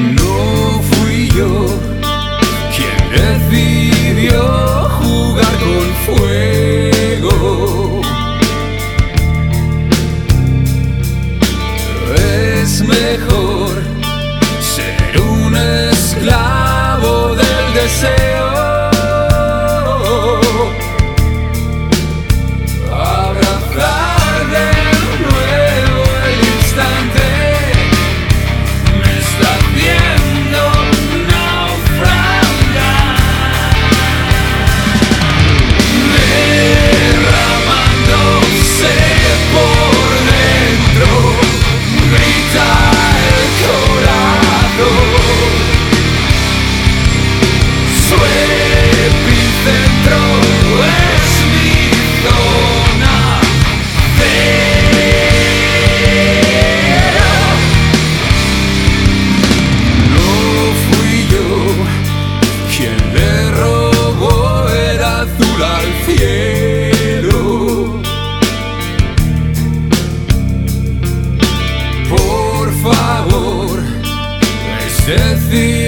No fui yo quien decidió jugar con fuego. Es mejor ser un esclavo del deseo. Just